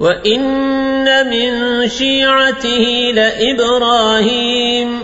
وَإِنَّ مِن شِيعَتِهِ لَإِبْرَاهِيمَ